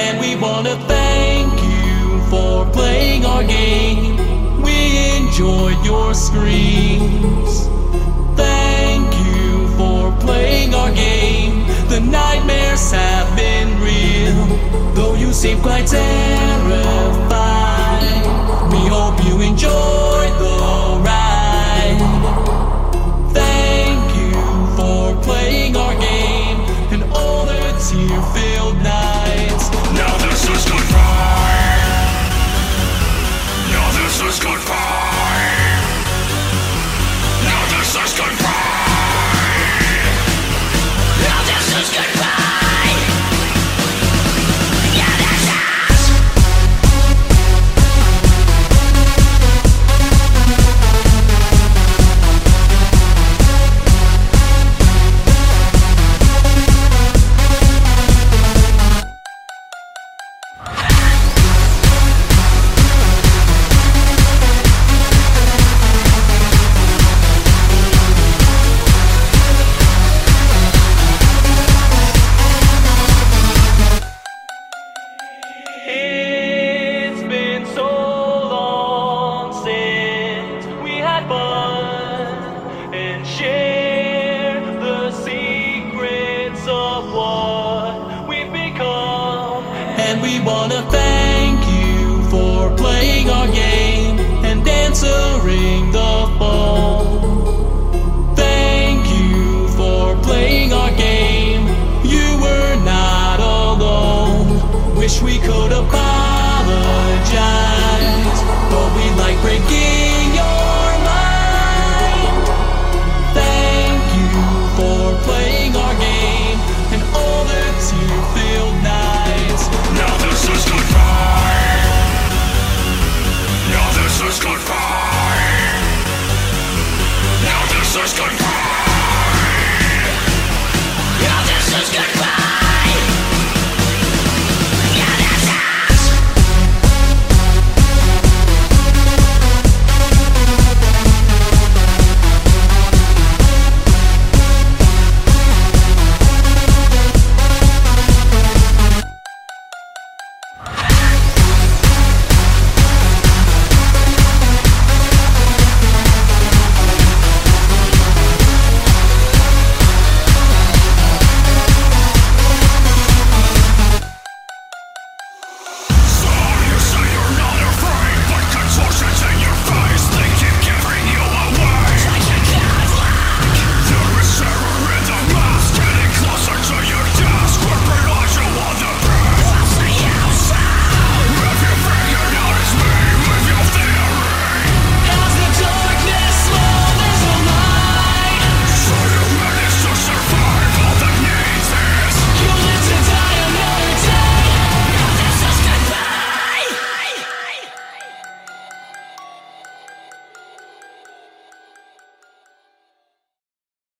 And we wanna thank you for playing our game. We enjoyed your screams. Thank you for playing our game. The nightmares have been real, though you seem quite sad. wanna thank you for playing our game and answering the